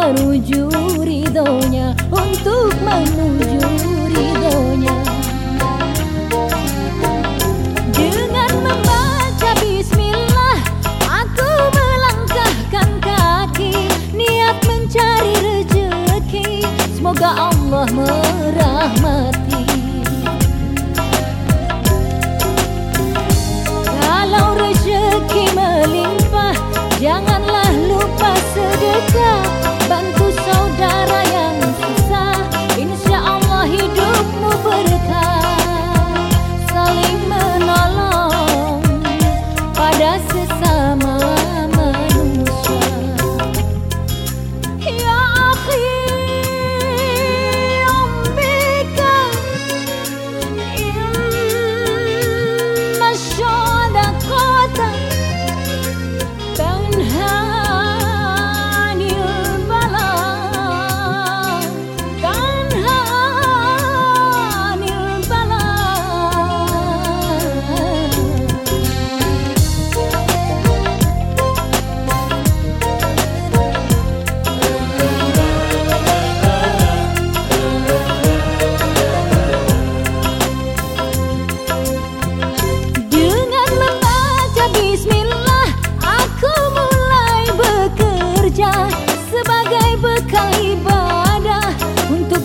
menuju ridhonya Untuk menuju ridhonya. Dengan membaca bismillah Aku melangkahkan kaki Niat mencari rezeki Semoga Allah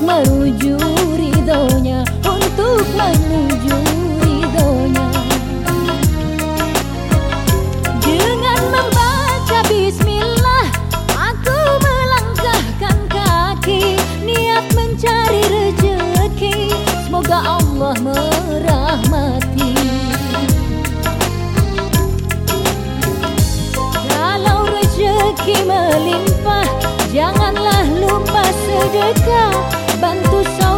menuju ridhonya Untuk menuju ridhonya. Dengan membaca bismillah Aku melangkahkan kaki Niat mencari rezeki. Semoga Allah merahmati. Kalau rezeki melimpah Janganlah lupa sedekah Bantu saudara